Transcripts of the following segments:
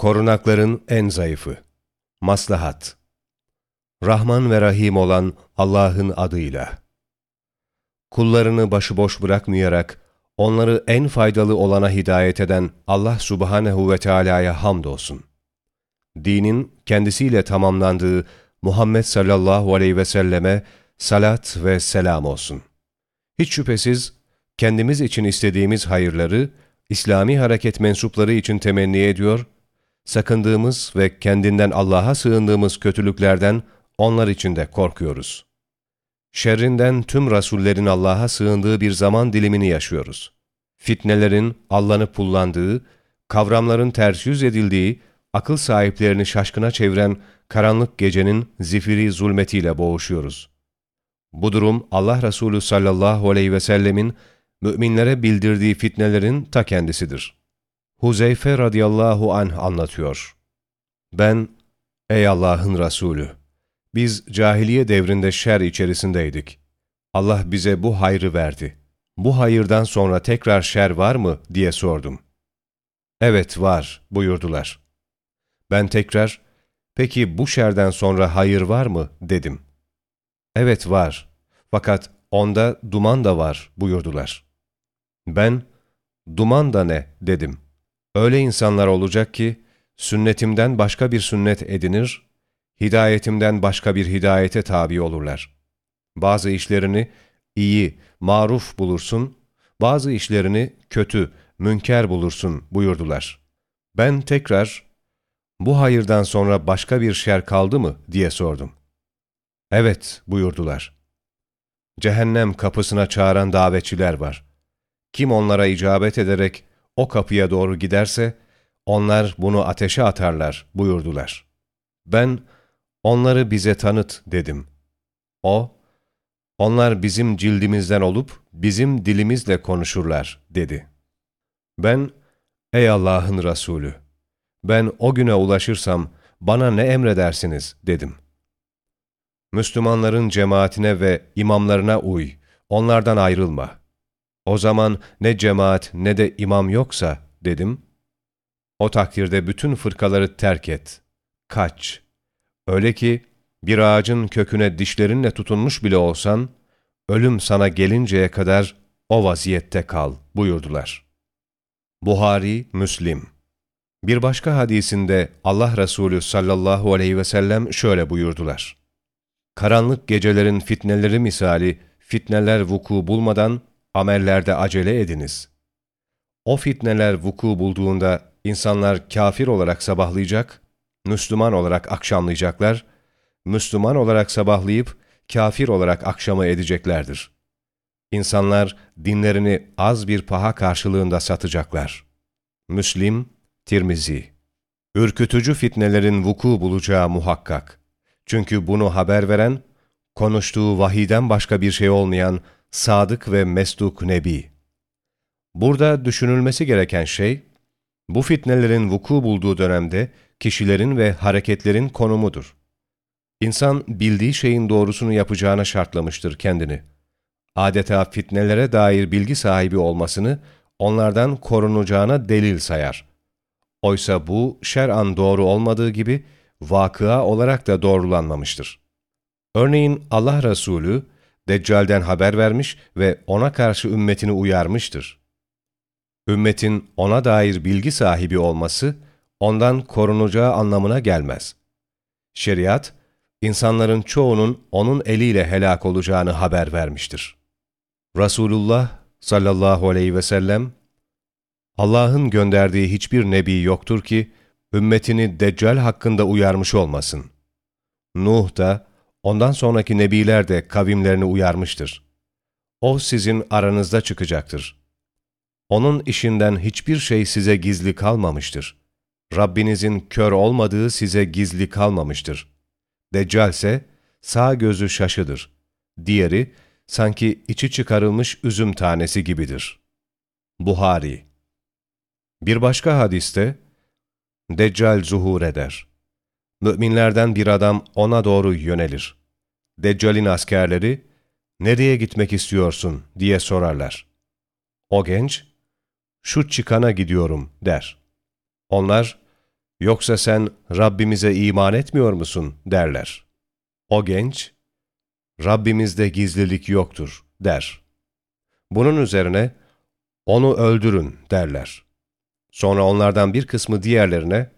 Korunakların en zayıfı. Maslahat. Rahman ve Rahim olan Allah'ın adıyla. Kullarını başıboş bırakmayarak, onları en faydalı olana hidayet eden Allah Subhanehu ve Teala'ya hamdolsun. Dinin kendisiyle tamamlandığı Muhammed sallallahu aleyhi ve selleme salat ve selam olsun. Hiç şüphesiz kendimiz için istediğimiz hayırları, İslami hareket mensupları için temenni ediyor, sakındığımız ve kendinden Allah'a sığındığımız kötülüklerden onlar için de korkuyoruz. Şerrinden tüm rasullerin Allah'a sığındığı bir zaman dilimini yaşıyoruz. Fitnelerin allanıp pullandığı, kavramların ters yüz edildiği, akıl sahiplerini şaşkına çeviren karanlık gecenin zifiri zulmetiyle boğuşuyoruz. Bu durum Allah Resulü sallallahu aleyhi ve sellemin müminlere bildirdiği fitnelerin ta kendisidir. Huzeyfe radıyallahu anh anlatıyor. Ben, ey Allah'ın Resulü, biz cahiliye devrinde şer içerisindeydik. Allah bize bu hayrı verdi. Bu hayırdan sonra tekrar şer var mı diye sordum. Evet var buyurdular. Ben tekrar, peki bu şerden sonra hayır var mı dedim. Evet var, fakat onda duman da var buyurdular. Ben, duman da ne dedim. Öyle insanlar olacak ki, sünnetimden başka bir sünnet edinir, hidayetimden başka bir hidayete tabi olurlar. Bazı işlerini iyi, maruf bulursun, bazı işlerini kötü, münker bulursun buyurdular. Ben tekrar, bu hayırdan sonra başka bir şer kaldı mı diye sordum. Evet buyurdular. Cehennem kapısına çağıran davetçiler var. Kim onlara icabet ederek o kapıya doğru giderse, onlar bunu ateşe atarlar buyurdular. Ben, onları bize tanıt dedim. O, onlar bizim cildimizden olup bizim dilimizle konuşurlar dedi. Ben, ey Allah'ın Resulü, ben o güne ulaşırsam bana ne emredersiniz dedim. Müslümanların cemaatine ve imamlarına uy, onlardan ayrılma. O zaman ne cemaat ne de imam yoksa dedim. O takdirde bütün fırkaları terk et, kaç. Öyle ki bir ağacın köküne dişlerinle tutunmuş bile olsan, ölüm sana gelinceye kadar o vaziyette kal buyurdular. Buhari, Müslim Bir başka hadisinde Allah Resulü sallallahu aleyhi ve sellem şöyle buyurdular. Karanlık gecelerin fitneleri misali fitneler vuku bulmadan amellerde acele ediniz. O fitneler vuku bulduğunda insanlar kafir olarak sabahlayacak, Müslüman olarak akşamlayacaklar, Müslüman olarak sabahlayıp kafir olarak akşamı edeceklerdir. İnsanlar dinlerini az bir paha karşılığında satacaklar. Müslim, Tirmizi Ürkütücü fitnelerin vuku bulacağı muhakkak. Çünkü bunu haber veren, konuştuğu vahiden başka bir şey olmayan sadık ve mesduk nebi. Burada düşünülmesi gereken şey, bu fitnelerin vuku bulduğu dönemde kişilerin ve hareketlerin konumudur. İnsan bildiği şeyin doğrusunu yapacağına şartlamıştır kendini. Adeta fitnelere dair bilgi sahibi olmasını onlardan korunacağına delil sayar. Oysa bu şer'an doğru olmadığı gibi vakıa olarak da doğrulanmamıştır. Örneğin Allah Resulü, Deccal'den haber vermiş ve ona karşı ümmetini uyarmıştır. Ümmetin ona dair bilgi sahibi olması, ondan korunacağı anlamına gelmez. Şeriat, insanların çoğunun onun eliyle helak olacağını haber vermiştir. Resulullah sallallahu aleyhi ve sellem, Allah'ın gönderdiği hiçbir nebi yoktur ki, ümmetini Deccal hakkında uyarmış olmasın. Nuh da, ondan sonraki nebiler de kavimlerini uyarmıştır. O sizin aranızda çıkacaktır. Onun işinden hiçbir şey size gizli kalmamıştır. Rabbinizin kör olmadığı size gizli kalmamıştır. Deccal ise sağ gözü şaşıdır. Diğeri sanki içi çıkarılmış üzüm tanesi gibidir. Buhari Bir başka hadiste, Deccal zuhur eder. Müminlerden bir adam ona doğru yönelir. Deccal'in askerleri, ''Nereye gitmek istiyorsun?'' diye sorarlar. O genç, ''Şu çıkana gidiyorum.'' der. Onlar, Yoksa sen Rabbimize iman etmiyor musun derler. O genç, Rabbimizde gizlilik yoktur der. Bunun üzerine onu öldürün derler. Sonra onlardan bir kısmı diğerlerine,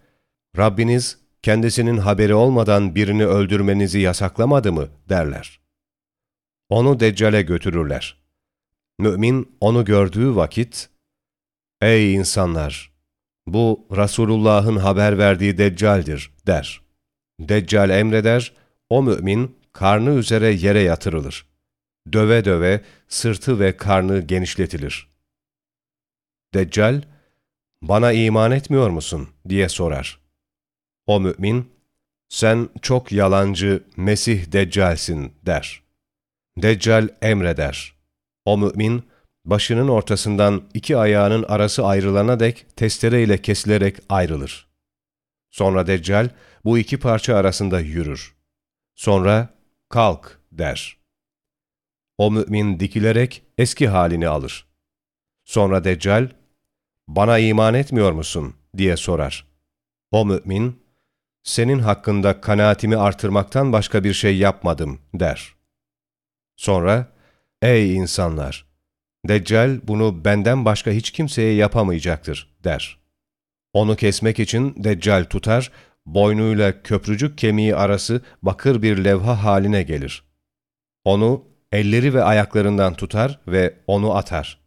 Rabbiniz kendisinin haberi olmadan birini öldürmenizi yasaklamadı mı derler. Onu Deccal'e götürürler. Mümin onu gördüğü vakit, Ey insanlar! Bu Resulullah'ın haber verdiği Deccal'dir der. Deccal emreder, o mümin karnı üzere yere yatırılır. Döve döve sırtı ve karnı genişletilir. Deccal, bana iman etmiyor musun diye sorar. O mümin, sen çok yalancı Mesih Deccal'sin der. Deccal emreder. O mümin, başının ortasından iki ayağının arası ayrılana dek testereyle kesilerek ayrılır. Sonra Deccal bu iki parça arasında yürür. Sonra kalk der. O mümin dikilerek eski halini alır. Sonra Deccal, bana iman etmiyor musun diye sorar. O mümin, senin hakkında kanaatimi artırmaktan başka bir şey yapmadım der. Sonra, ey insanlar! Deccal bunu benden başka hiç kimseye yapamayacaktır der. Onu kesmek için Deccal tutar, boynuyla köprücük kemiği arası bakır bir levha haline gelir. Onu elleri ve ayaklarından tutar ve onu atar.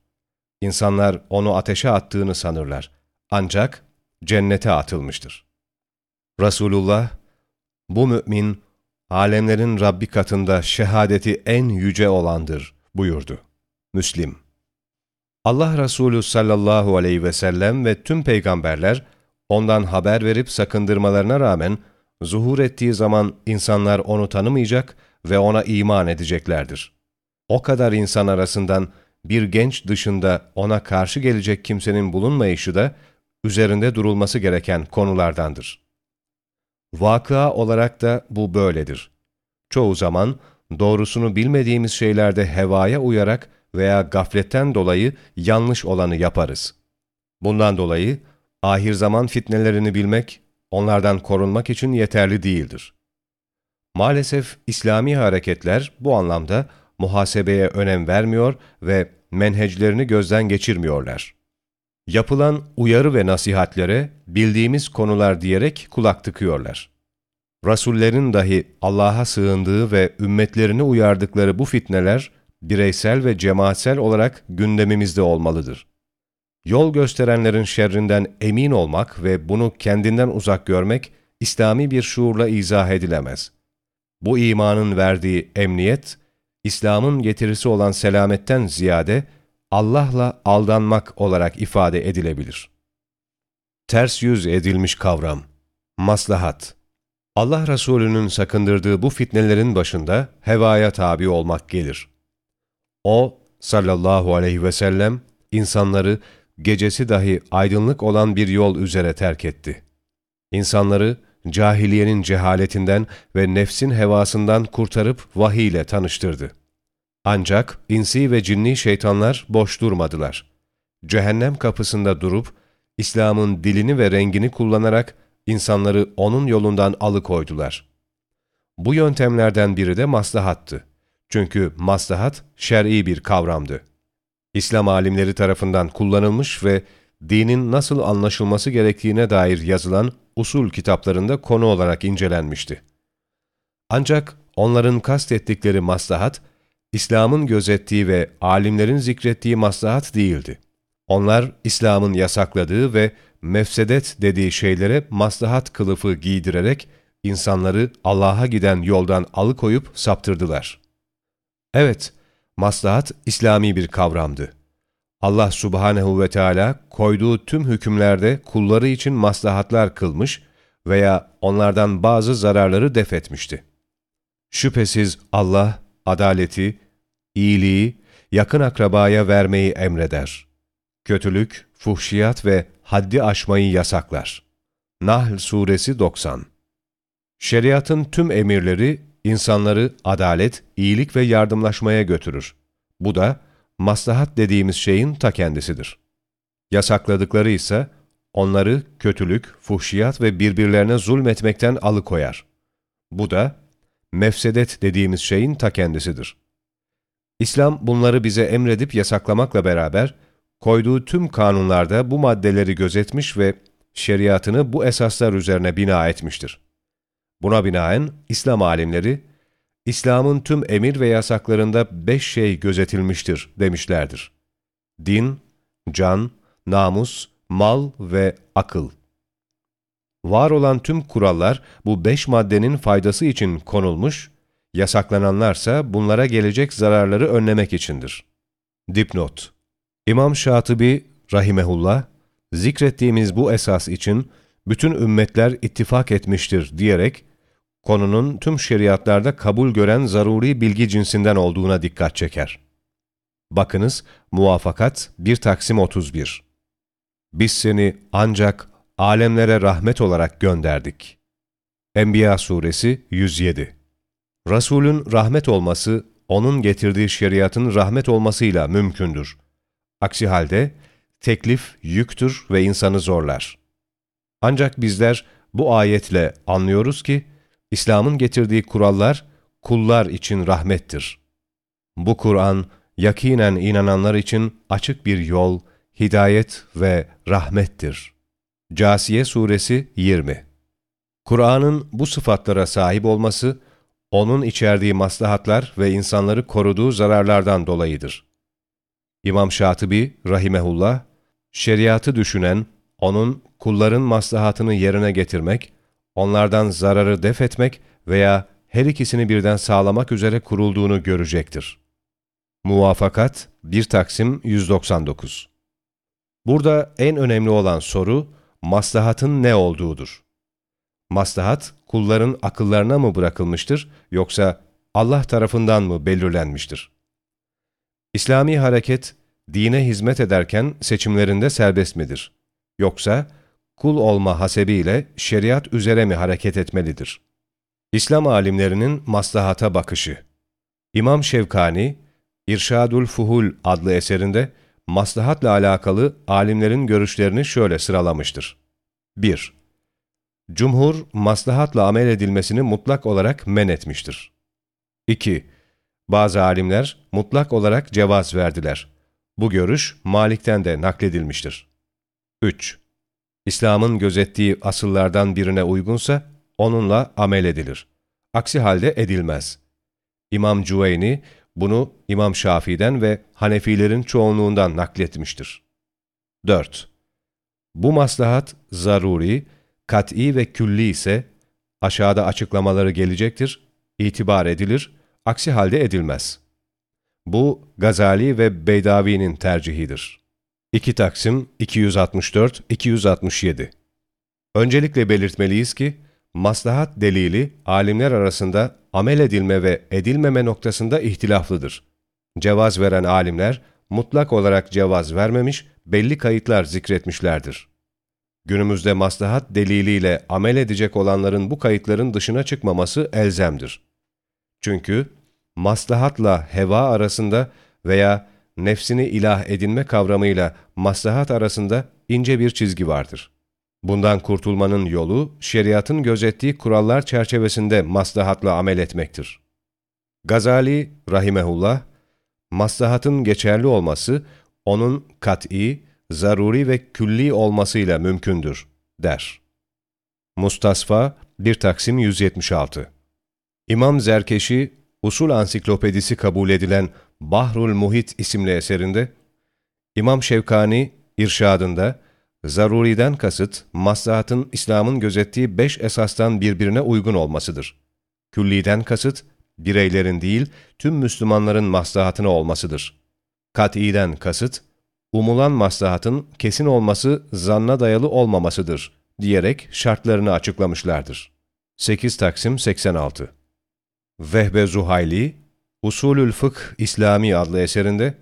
İnsanlar onu ateşe attığını sanırlar. Ancak cennete atılmıştır. Resulullah, bu mümin, alemlerin Rabbi katında şehadeti en yüce olandır buyurdu. Müslim Allah Resulü sallallahu aleyhi ve sellem ve tüm peygamberler ondan haber verip sakındırmalarına rağmen zuhur ettiği zaman insanlar onu tanımayacak ve ona iman edeceklerdir. O kadar insan arasından bir genç dışında ona karşı gelecek kimsenin bulunmayışı da üzerinde durulması gereken konulardandır. Vakıa olarak da bu böyledir. Çoğu zaman doğrusunu bilmediğimiz şeylerde hevaya uyarak veya gafletten dolayı yanlış olanı yaparız. Bundan dolayı ahir zaman fitnelerini bilmek, onlardan korunmak için yeterli değildir. Maalesef İslami hareketler bu anlamda muhasebeye önem vermiyor ve menheclerini gözden geçirmiyorlar. Yapılan uyarı ve nasihatlere bildiğimiz konular diyerek kulak tıkıyorlar. Rasullerin dahi Allah'a sığındığı ve ümmetlerini uyardıkları bu fitneler bireysel ve cemaatsel olarak gündemimizde olmalıdır. Yol gösterenlerin şerrinden emin olmak ve bunu kendinden uzak görmek, İslami bir şuurla izah edilemez. Bu imanın verdiği emniyet, İslam'ın getirisi olan selametten ziyade Allah'la aldanmak olarak ifade edilebilir. Ters yüz edilmiş kavram, maslahat. Allah Resulü'nün sakındırdığı bu fitnelerin başında hevaya tabi olmak gelir. O, sallallahu aleyhi ve sellem, insanları gecesi dahi aydınlık olan bir yol üzere terk etti. İnsanları cahiliyenin cehaletinden ve nefsin hevasından kurtarıp vahiy ile tanıştırdı. Ancak insi ve cinni şeytanlar boş durmadılar. Cehennem kapısında durup, İslam'ın dilini ve rengini kullanarak insanları onun yolundan alıkoydular. Bu yöntemlerden biri de maslahattı. Çünkü maslahat şer'i bir kavramdı. İslam alimleri tarafından kullanılmış ve dinin nasıl anlaşılması gerektiğine dair yazılan usul kitaplarında konu olarak incelenmişti. Ancak onların kastettikleri maslahat, İslam'ın gözettiği ve alimlerin zikrettiği maslahat değildi. Onlar İslam'ın yasakladığı ve mefsedet dediği şeylere maslahat kılıfı giydirerek insanları Allah'a giden yoldan alıkoyup saptırdılar. Evet, maslahat İslami bir kavramdı. Allah subhanehu ve Teala koyduğu tüm hükümlerde kulları için maslahatlar kılmış veya onlardan bazı zararları def etmişti. Şüphesiz Allah, adaleti, iyiliği, yakın akrabaya vermeyi emreder. Kötülük, fuhşiyat ve haddi aşmayı yasaklar. Nahl Suresi 90 Şeriatın tüm emirleri insanları adalet, iyilik ve yardımlaşmaya götürür. Bu da maslahat dediğimiz şeyin ta kendisidir. Yasakladıkları ise onları kötülük, fuhşiyat ve birbirlerine zulmetmekten alıkoyar. Bu da mefsedet dediğimiz şeyin ta kendisidir. İslam bunları bize emredip yasaklamakla beraber, koyduğu tüm kanunlarda bu maddeleri gözetmiş ve şeriatını bu esaslar üzerine bina etmiştir. Buna binaen İslam alimleri, İslam'ın tüm emir ve yasaklarında beş şey gözetilmiştir demişlerdir. Din, can, namus, mal ve akıl. Var olan tüm kurallar bu beş maddenin faydası için konulmuş, yasaklananlarsa bunlara gelecek zararları önlemek içindir. Dipnot İmam Şatibi Rahimehullah, zikrettiğimiz bu esas için bütün ümmetler ittifak etmiştir diyerek, konunun tüm şeriatlarda kabul gören zaruri bilgi cinsinden olduğuna dikkat çeker. Bakınız, Muvafakat 1 Taksim 31 Biz seni ancak alemlere rahmet olarak gönderdik. Enbiya Suresi 107 Resulün rahmet olması, onun getirdiği şeriatın rahmet olmasıyla mümkündür. Aksi halde, teklif yüktür ve insanı zorlar. Ancak bizler bu ayetle anlıyoruz ki, İslam'ın getirdiği kurallar, kullar için rahmettir. Bu Kur'an, yakinen inananlar için açık bir yol, hidayet ve rahmettir. Casiye Suresi 20 Kur'an'ın bu sıfatlara sahip olması, onun içerdiği maslahatlar ve insanları koruduğu zararlardan dolayıdır. İmam Şatibi, rahimehullah, şeriatı düşünen, onun kulların maslahatını yerine getirmek, onlardan zararı def etmek veya her ikisini birden sağlamak üzere kurulduğunu görecektir. Muvafakat 1 Taksim 199 Burada en önemli olan soru, maslahatın ne olduğudur. Maslahat, kulların akıllarına mı bırakılmıştır, yoksa Allah tarafından mı belirlenmiştir? İslami hareket, dine hizmet ederken seçimlerinde serbest midir? Yoksa kul olma hasebiyle şeriat üzere mi hareket etmelidir? İslam alimlerinin maslahata bakışı İmam Şevkani, İrşadul Fuhul adlı eserinde maslahatla alakalı alimlerin görüşlerini şöyle sıralamıştır. 1. Cumhur, maslahatla amel edilmesini mutlak olarak men etmiştir. 2. Bazı alimler mutlak olarak cevaz verdiler. Bu görüş Malik'ten de nakledilmiştir. 3. İslam'ın gözettiği asıllardan birine uygunsa onunla amel edilir. Aksi halde edilmez. İmam Cüveyni bunu İmam Şafii'den ve Hanefilerin çoğunluğundan nakletmiştir. 4. Bu maslahat zaruri, kat'i ve külli ise aşağıda açıklamaları gelecektir, itibar edilir, aksi halde edilmez. Bu Gazali ve Beydavi'nin tercihidir. 2 Taksim 264-267 Öncelikle belirtmeliyiz ki, maslahat delili alimler arasında amel edilme ve edilmeme noktasında ihtilaflıdır. Cevaz veren alimler mutlak olarak cevaz vermemiş, belli kayıtlar zikretmişlerdir. Günümüzde maslahat deliliyle amel edecek olanların bu kayıtların dışına çıkmaması elzemdir. Çünkü maslahatla heva arasında veya nefsini ilah edinme kavramıyla maslahat arasında ince bir çizgi vardır. Bundan kurtulmanın yolu, şeriatın gözettiği kurallar çerçevesinde maslahatla amel etmektir. Gazali, rahimehullah, maslahatın geçerli olması, onun kat'i, zaruri ve külli olmasıyla mümkündür, der. Mustasfa 1 Taksim 176 İmam Zerkeşi, Usul Ansiklopedisi kabul edilen Bahrul Muhit isimli eserinde, İmam Şevkani, irşadında, zaruriden kasıt, maslahatın İslam'ın gözettiği beş esastan birbirine uygun olmasıdır. Külliden kasıt, bireylerin değil, tüm Müslümanların maslahatına olmasıdır. Kat'iden kasıt, umulan maslahatın kesin olması zanna dayalı olmamasıdır diyerek şartlarını açıklamışlardır. 8 Taksim 86 Vehbe Zuhayli, Usulül Fıkh İslami adlı eserinde,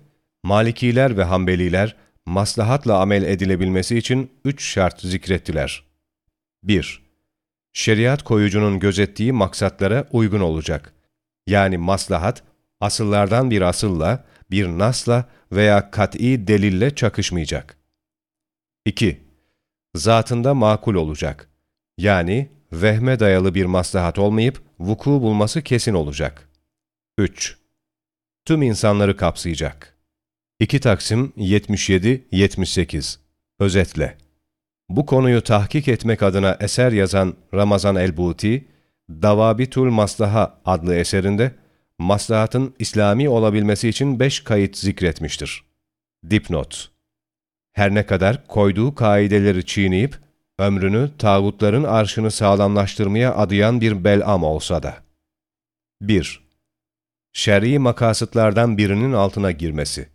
Malikiler ve Hanbeliler, maslahatla amel edilebilmesi için üç şart zikrettiler. 1. Şeriat koyucunun gözettiği maksatlara uygun olacak. Yani maslahat, asıllardan bir asılla, bir nasla veya kat'i delille çakışmayacak. 2. zatında makul olacak. Yani vehme dayalı bir maslahat olmayıp vuku bulması kesin olacak. 3. Tüm insanları kapsayacak. 2 Taksim 77-78 Özetle Bu konuyu tahkik etmek adına eser yazan Ramazan el-Buti, Davabitul Maslaha adlı eserinde, maslahatın İslami olabilmesi için beş kayıt zikretmiştir. Dipnot Her ne kadar koyduğu kaideleri çiğneyip, ömrünü tağutların arşını sağlamlaştırmaya adayan bir belam olsa da. 1. Şer'i makasıtlardan birinin altına girmesi.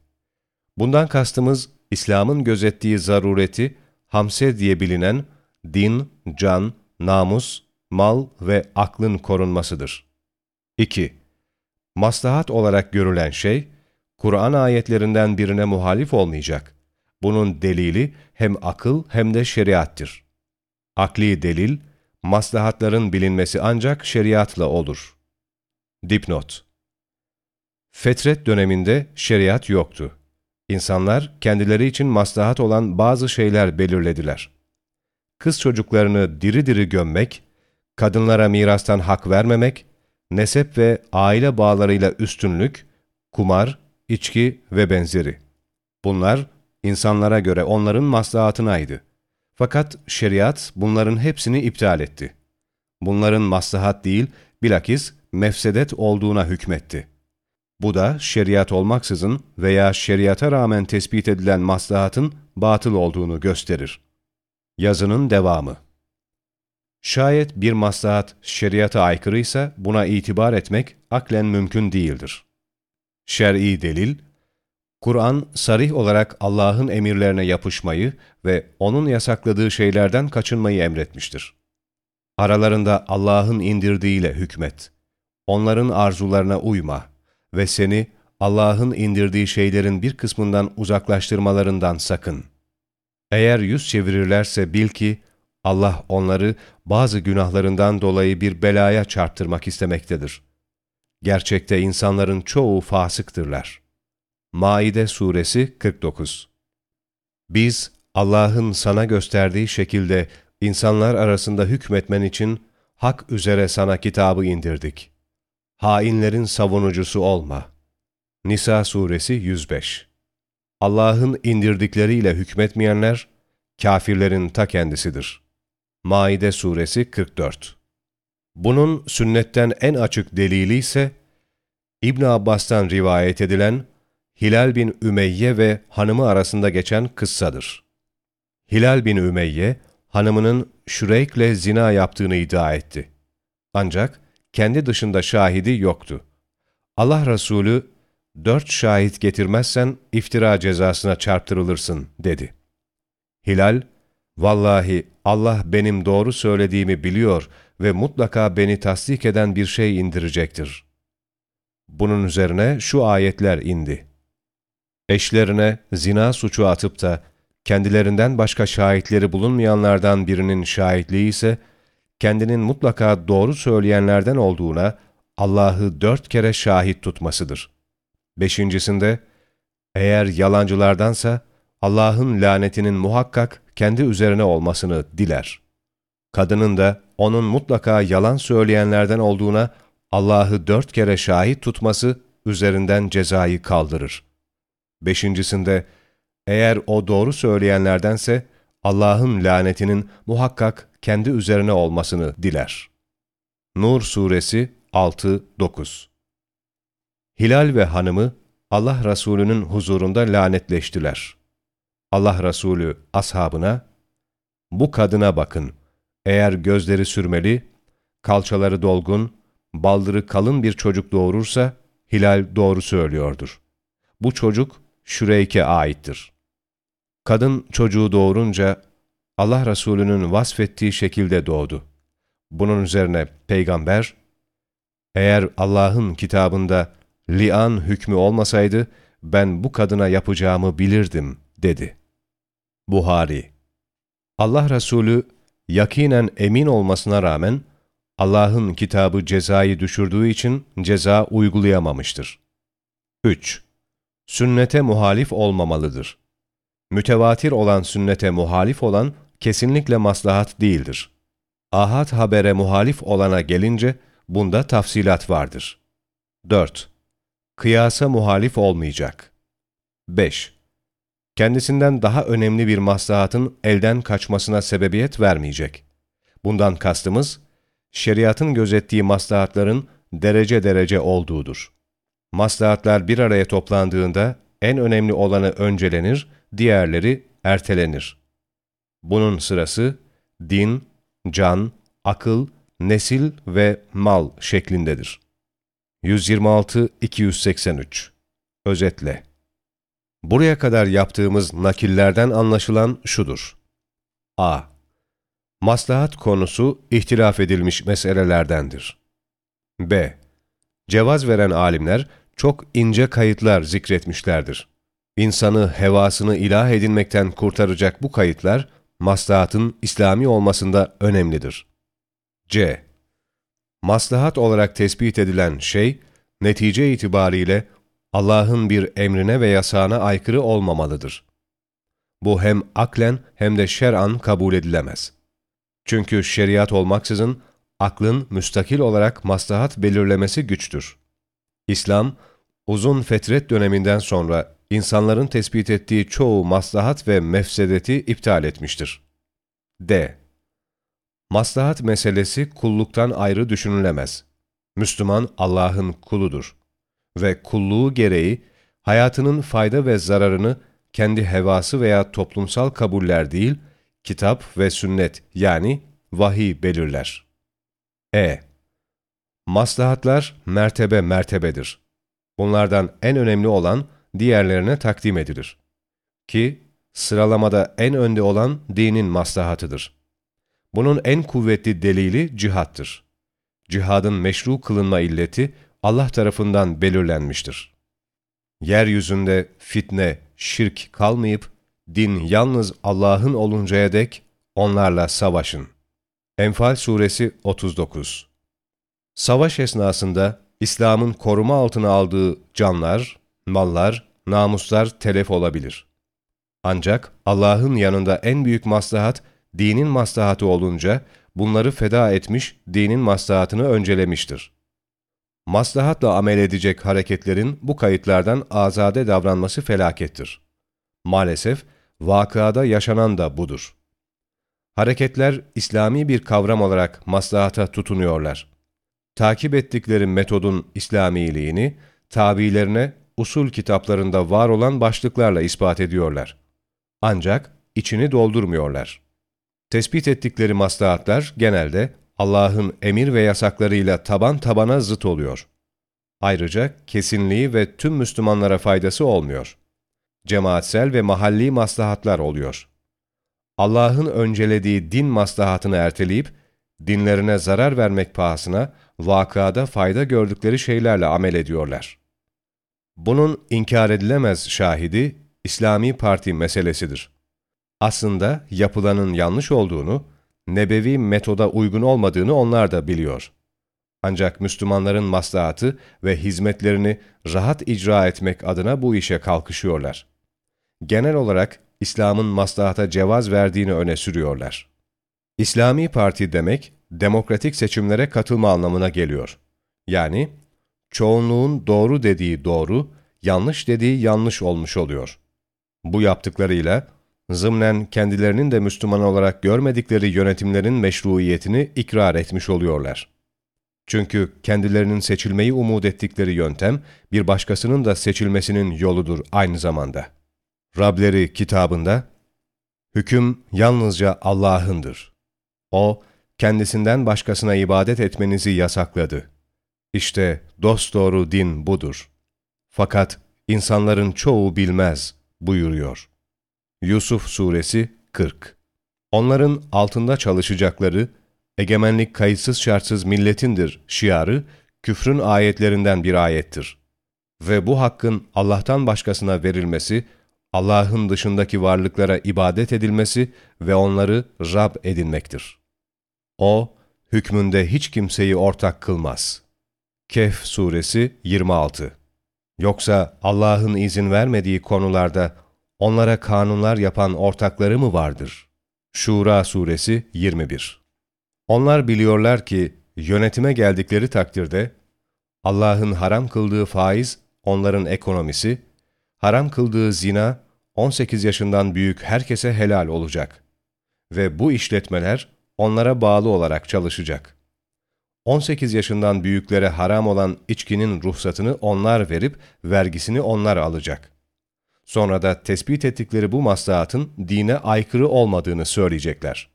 Bundan kastımız, İslam'ın gözettiği zarureti, hamse diye bilinen din, can, namus, mal ve aklın korunmasıdır. 2. Maslahat olarak görülen şey, Kur'an ayetlerinden birine muhalif olmayacak. Bunun delili hem akıl hem de şeriattir. Akli delil, maslahatların bilinmesi ancak şeriatla olur. Dipnot Fetret döneminde şeriat yoktu. İnsanlar kendileri için maslahat olan bazı şeyler belirlediler. Kız çocuklarını diri diri gömmek, kadınlara mirastan hak vermemek, nesep ve aile bağlarıyla üstünlük, kumar, içki ve benzeri. Bunlar insanlara göre onların maslahatınaydı. Fakat şeriat bunların hepsini iptal etti. Bunların maslahat değil, bilakis mefsedet olduğuna hükmetti. Bu da şeriat olmaksızın veya şeriata rağmen tespit edilen maslahatın batıl olduğunu gösterir. Yazının devamı Şayet bir maslahat şeriata aykırıysa buna itibar etmek aklen mümkün değildir. Şer'i delil, Kur'an sarih olarak Allah'ın emirlerine yapışmayı ve O'nun yasakladığı şeylerden kaçınmayı emretmiştir. Aralarında Allah'ın indirdiğiyle hükmet. Onların arzularına uyma ve seni Allah'ın indirdiği şeylerin bir kısmından uzaklaştırmalarından sakın. Eğer yüz çevirirlerse bil ki Allah onları bazı günahlarından dolayı bir belaya çarptırmak istemektedir. Gerçekte insanların çoğu fasıktırlar. Maide Suresi 49 Biz Allah'ın sana gösterdiği şekilde insanlar arasında hükmetmen için hak üzere sana kitabı indirdik. Hainlerin savunucusu olma. Nisa Suresi 105 Allah'ın indirdikleriyle hükmetmeyenler, kafirlerin ta kendisidir. Maide Suresi 44 Bunun sünnetten en açık delili ise, İbn Abbas'tan rivayet edilen Hilal bin Ümeyye ve hanımı arasında geçen kıssadır. Hilal bin Ümeyye, hanımının Şüreyk'le zina yaptığını iddia etti. Ancak kendi dışında şahidi yoktu. Allah Resulü, dört şahit getirmezsen iftira cezasına çarptırılırsın dedi. Hilal, vallahi Allah benim doğru söylediğimi biliyor ve mutlaka beni tasdik eden bir şey indirecektir. Bunun üzerine şu ayetler indi. Eşlerine zina suçu atıp da kendilerinden başka şahitleri bulunmayanlardan birinin şahitliği ise, kendinin mutlaka doğru söyleyenlerden olduğuna Allah'ı dört kere şahit tutmasıdır. Beşincisinde, eğer yalancılardansa Allah'ın lanetinin muhakkak kendi üzerine olmasını diler. Kadının da onun mutlaka yalan söyleyenlerden olduğuna Allah'ı dört kere şahit tutması üzerinden cezayı kaldırır. Beşincisinde, eğer o doğru söyleyenlerdense Allah'ın lanetinin muhakkak kendi üzerine olmasını diler. Nur Suresi 6-9 Hilal ve hanımı Allah Resulü'nün huzurunda lanetleştiler. Allah Resulü ashabına, bu kadına bakın, eğer gözleri sürmeli, kalçaları dolgun, baldırı kalın bir çocuk doğurursa, Hilal doğru söylüyordur. Bu çocuk Şüreyk'e aittir. Kadın çocuğu doğurunca, Allah Resulü'nün vasfettiği şekilde doğdu. Bunun üzerine peygamber, eğer Allah'ın kitabında lian hükmü olmasaydı, ben bu kadına yapacağımı bilirdim, dedi. Buhari Allah Resulü yakinen emin olmasına rağmen Allah'ın kitabı cezayı düşürdüğü için ceza uygulayamamıştır. 3. Sünnete muhalif olmamalıdır. Mütevatir olan sünnete muhalif olan kesinlikle maslahat değildir. Ahad habere muhalif olana gelince bunda tafsilat vardır. 4. Kıyasa muhalif olmayacak. 5. Kendisinden daha önemli bir maslahatın elden kaçmasına sebebiyet vermeyecek. Bundan kastımız, şeriatın gözettiği maslahatların derece derece olduğudur. Maslahatlar bir araya toplandığında en önemli olanı öncelenir, diğerleri ertelenir. Bunun sırası din, can, akıl, nesil ve mal şeklindedir. 126-283 Özetle Buraya kadar yaptığımız nakillerden anlaşılan şudur. a. Maslahat konusu ihtilaf edilmiş meselelerdendir. b. Cevaz veren alimler çok ince kayıtlar zikretmişlerdir. İnsanı hevasını ilah edinmekten kurtaracak bu kayıtlar, maslahatın İslami olmasında önemlidir. C. Maslahat olarak tespit edilen şey, netice itibariyle Allah'ın bir emrine ve yasağına aykırı olmamalıdır. Bu hem aklen hem de şer'an kabul edilemez. Çünkü şeriat olmaksızın aklın müstakil olarak maslahat belirlemesi güçtür. İslam, uzun fetret döneminden sonra insanların tespit ettiği çoğu maslahat ve mefsedeti iptal etmiştir. D. Maslahat meselesi kulluktan ayrı düşünülemez. Müslüman Allah'ın kuludur ve kulluğu gereği hayatının fayda ve zararını kendi hevası veya toplumsal kabuller değil, kitap ve sünnet yani vahiy belirler. E. Maslahatlar mertebe mertebedir. Bunlardan en önemli olan diğerlerine takdim edilir. Ki sıralamada en önde olan dinin maslahatıdır. Bunun en kuvvetli delili cihattır. Cihadın meşru kılınma illeti Allah tarafından belirlenmiştir. Yeryüzünde fitne, şirk kalmayıp, din yalnız Allah'ın oluncaya dek onlarla savaşın. Enfal Suresi 39 Savaş esnasında İslam'ın koruma altına aldığı canlar, mallar, namuslar telef olabilir. Ancak Allah'ın yanında en büyük maslahat, dinin maslahatı olunca bunları feda etmiş, dinin maslahatını öncelemiştir. Maslahatla amel edecek hareketlerin bu kayıtlardan azade davranması felakettir. Maalesef vakıada yaşanan da budur. Hareketler İslami bir kavram olarak maslahata tutunuyorlar. Takip ettikleri metodun İslamiliğini, tabilerine usul kitaplarında var olan başlıklarla ispat ediyorlar. Ancak içini doldurmuyorlar. Tespit ettikleri maslahatlar genelde Allah'ın emir ve yasaklarıyla taban tabana zıt oluyor. Ayrıca kesinliği ve tüm Müslümanlara faydası olmuyor. Cemaatsel ve mahalli maslahatlar oluyor. Allah'ın öncelediği din maslahatını erteleyip, dinlerine zarar vermek pahasına vakada fayda gördükleri şeylerle amel ediyorlar. Bunun inkar edilemez şahidi İslami Parti meselesidir. Aslında yapılanın yanlış olduğunu, nebevi metoda uygun olmadığını onlar da biliyor. Ancak Müslümanların maslahatı ve hizmetlerini rahat icra etmek adına bu işe kalkışıyorlar. Genel olarak İslam'ın maslahata cevaz verdiğini öne sürüyorlar. İslami Parti demek, demokratik seçimlere katılma anlamına geliyor. Yani, çoğunluğun doğru dediği doğru, yanlış dediği yanlış olmuş oluyor. Bu yaptıklarıyla, zımnen kendilerinin de Müslüman olarak görmedikleri yönetimlerin meşruiyetini ikrar etmiş oluyorlar. Çünkü kendilerinin seçilmeyi umut ettikleri yöntem, bir başkasının da seçilmesinin yoludur aynı zamanda. Rableri kitabında, Hüküm yalnızca Allah'ındır. O, kendisinden başkasına ibadet etmenizi yasakladı. İşte dosdoğru din budur. Fakat insanların çoğu bilmez buyuruyor. Yusuf Suresi 40 Onların altında çalışacakları, egemenlik kayıtsız şartsız milletindir şiarı, küfrün ayetlerinden bir ayettir. Ve bu hakkın Allah'tan başkasına verilmesi, Allah'ın dışındaki varlıklara ibadet edilmesi ve onları Rab edinmektir. O, hükmünde hiç kimseyi ortak kılmaz. Kehf Suresi 26 Yoksa Allah'ın izin vermediği konularda onlara kanunlar yapan ortakları mı vardır? Şura Suresi 21 Onlar biliyorlar ki yönetime geldikleri takdirde Allah'ın haram kıldığı faiz onların ekonomisi, haram kıldığı zina 18 yaşından büyük herkese helal olacak ve bu işletmeler onlara bağlı olarak çalışacak. 18 yaşından büyüklere haram olan içkinin ruhsatını onlar verip vergisini onlar alacak. Sonra da tespit ettikleri bu maslahatın dine aykırı olmadığını söyleyecekler.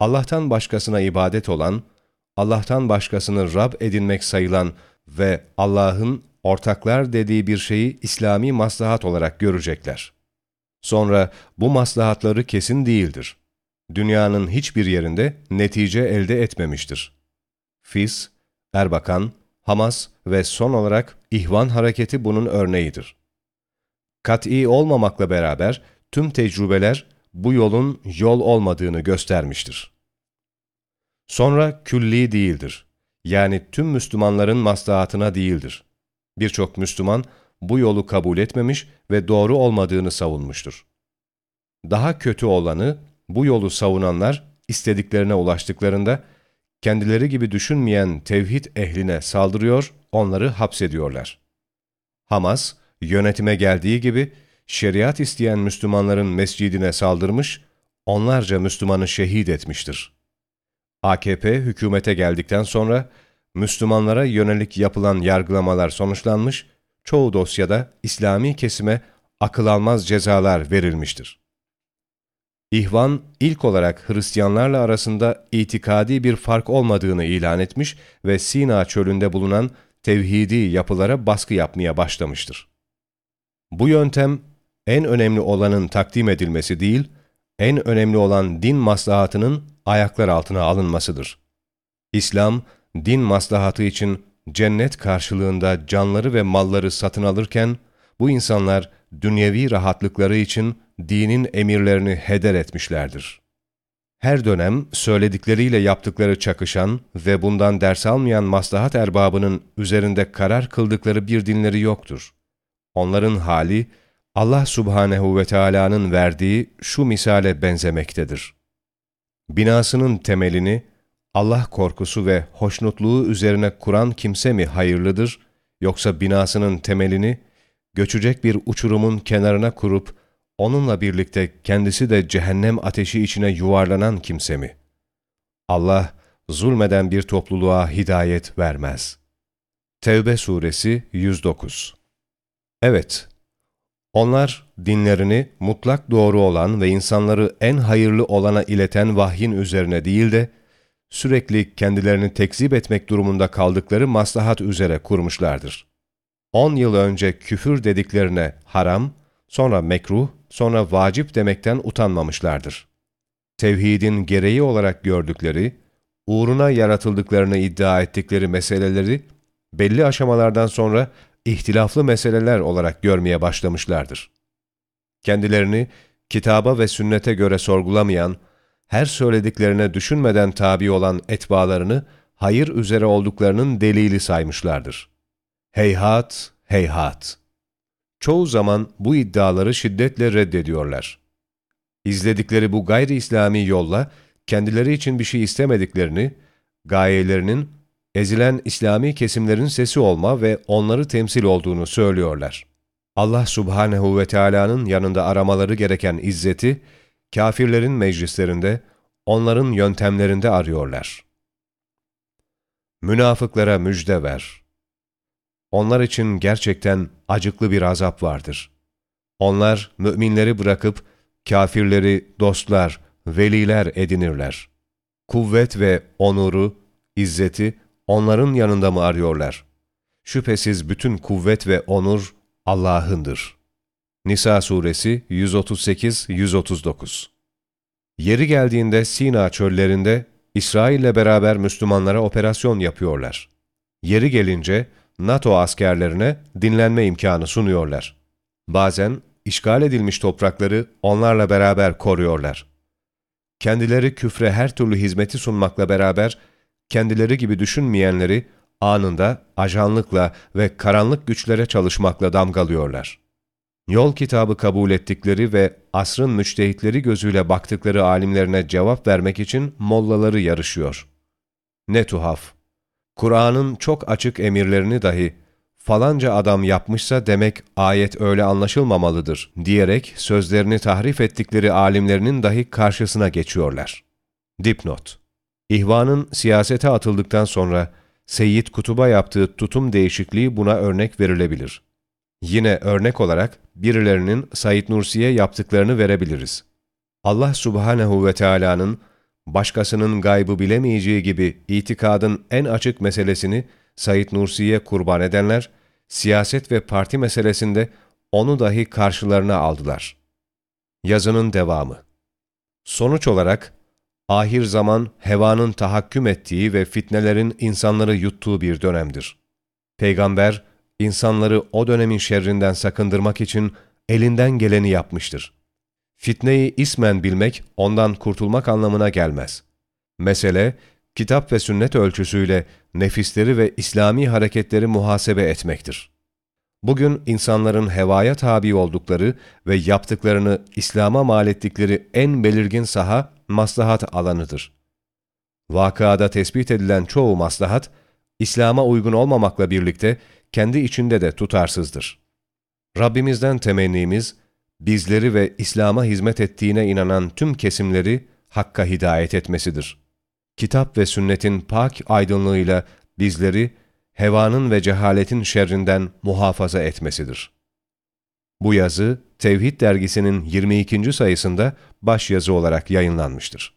Allah'tan başkasına ibadet olan, Allah'tan başkasını Rab edinmek sayılan ve Allah'ın ortaklar dediği bir şeyi İslami maslahat olarak görecekler. Sonra bu maslahatları kesin değildir. Dünyanın hiçbir yerinde netice elde etmemiştir. Fis, Erbakan, Hamas ve son olarak İhvan hareketi bunun örneğidir. Kat'i olmamakla beraber tüm tecrübeler bu yolun yol olmadığını göstermiştir. Sonra külli değildir. Yani tüm Müslümanların maslahatına değildir. Birçok Müslüman bu yolu kabul etmemiş ve doğru olmadığını savunmuştur. Daha kötü olanı bu yolu savunanlar istediklerine ulaştıklarında kendileri gibi düşünmeyen tevhid ehline saldırıyor, onları hapsediyorlar. Hamas, yönetime geldiği gibi şeriat isteyen Müslümanların mescidine saldırmış, onlarca Müslümanı şehit etmiştir. AKP hükümete geldikten sonra Müslümanlara yönelik yapılan yargılamalar sonuçlanmış, çoğu dosyada İslami kesime akıl almaz cezalar verilmiştir. İhvan ilk olarak Hristiyanlarla arasında itikadi bir fark olmadığını ilan etmiş ve Sina çölünde bulunan tevhidi yapılara baskı yapmaya başlamıştır. Bu yöntem en önemli olanın takdim edilmesi değil, en önemli olan din maslahatının ayaklar altına alınmasıdır. İslam, din maslahatı için cennet karşılığında canları ve malları satın alırken, bu insanlar dünyevi rahatlıkları için dinin emirlerini heder etmişlerdir. Her dönem söyledikleriyle yaptıkları çakışan ve bundan ders almayan maslahat erbabının üzerinde karar kıldıkları bir dinleri yoktur. Onların hali, Allah subhanehu ve Teala'nın verdiği şu misale benzemektedir. Binasının temelini Allah korkusu ve hoşnutluğu üzerine kuran kimse mi hayırlıdır, yoksa binasının temelini göçecek bir uçurumun kenarına kurup, onunla birlikte kendisi de cehennem ateşi içine yuvarlanan kimse mi? Allah, zulmeden bir topluluğa hidayet vermez. Tevbe Suresi 109 Evet, onlar dinlerini mutlak doğru olan ve insanları en hayırlı olana ileten vahyin üzerine değil de, sürekli kendilerini tekzip etmek durumunda kaldıkları maslahat üzere kurmuşlardır. On yıl önce küfür dediklerine haram, sonra mekruh, sonra vacip demekten utanmamışlardır. Tevhidin gereği olarak gördükleri, uğruna yaratıldıklarını iddia ettikleri meseleleri belli aşamalardan sonra ihtilaflı meseleler olarak görmeye başlamışlardır. Kendilerini kitaba ve sünnete göre sorgulamayan, her söylediklerine düşünmeden tabi olan etbalarını hayır üzere olduklarının delili saymışlardır. Heyhat, heyhat! Çoğu zaman bu iddiaları şiddetle reddediyorlar. İzledikleri bu gayri İslami yolla kendileri için bir şey istemediklerini, gayelerinin ezilen İslami kesimlerin sesi olma ve onları temsil olduğunu söylüyorlar. Allah subhanehu ve Teala'nın yanında aramaları gereken izzeti, kafirlerin meclislerinde, onların yöntemlerinde arıyorlar. Münafıklara müjde ver. Onlar için gerçekten acıklı bir azap vardır. Onlar müminleri bırakıp kafirleri dostlar, veliler edinirler. Kuvvet ve onuru, izzeti onların yanında mı arıyorlar? Şüphesiz bütün kuvvet ve onur Allah'ındır. Nisa suresi 138-139 Yeri geldiğinde Sina çöllerinde İsrail'le beraber Müslümanlara operasyon yapıyorlar. Yeri gelince NATO askerlerine dinlenme imkanı sunuyorlar. Bazen işgal edilmiş toprakları onlarla beraber koruyorlar. Kendileri küfre her türlü hizmeti sunmakla beraber, kendileri gibi düşünmeyenleri anında ajanlıkla ve karanlık güçlere çalışmakla damgalıyorlar. yol kitabı kabul ettikleri ve asrın müçtehitleri gözüyle baktıkları alimlerine cevap vermek için mollaları yarışıyor. Ne tuhaf! Kur'an'ın çok açık emirlerini dahi falanca adam yapmışsa demek ayet öyle anlaşılmamalıdır diyerek sözlerini tahrif ettikleri alimlerinin dahi karşısına geçiyorlar. Dipnot İhvanın siyasete atıldıktan sonra Seyyid Kutub'a yaptığı tutum değişikliği buna örnek verilebilir. Yine örnek olarak birilerinin Said Nursi'ye yaptıklarını verebiliriz. Allah Subhanehu ve Teala'nın başkasının gaybı bilemeyeceği gibi itikadın en açık meselesini Said Nursi'ye kurban edenler, siyaset ve parti meselesinde onu dahi karşılarına aldılar. Yazının devamı Sonuç olarak, ahir zaman hevanın tahakküm ettiği ve fitnelerin insanları yuttuğu bir dönemdir. Peygamber, insanları o dönemin şerrinden sakındırmak için elinden geleni yapmıştır. Fitneyi ismen bilmek, ondan kurtulmak anlamına gelmez. Mesele, kitap ve sünnet ölçüsüyle nefisleri ve İslami hareketleri muhasebe etmektir. Bugün insanların hevaya tabi oldukları ve yaptıklarını İslam'a mal ettikleri en belirgin saha maslahat alanıdır. Vakada tespit edilen çoğu maslahat, İslam'a uygun olmamakla birlikte kendi içinde de tutarsızdır. Rabbimizden temennimiz, bizleri ve İslam'a hizmet ettiğine inanan tüm kesimleri Hakk'a hidayet etmesidir. Kitap ve sünnetin pak aydınlığıyla bizleri hevanın ve cehaletin şerrinden muhafaza etmesidir. Bu yazı Tevhid dergisinin 22. sayısında başyazı olarak yayınlanmıştır.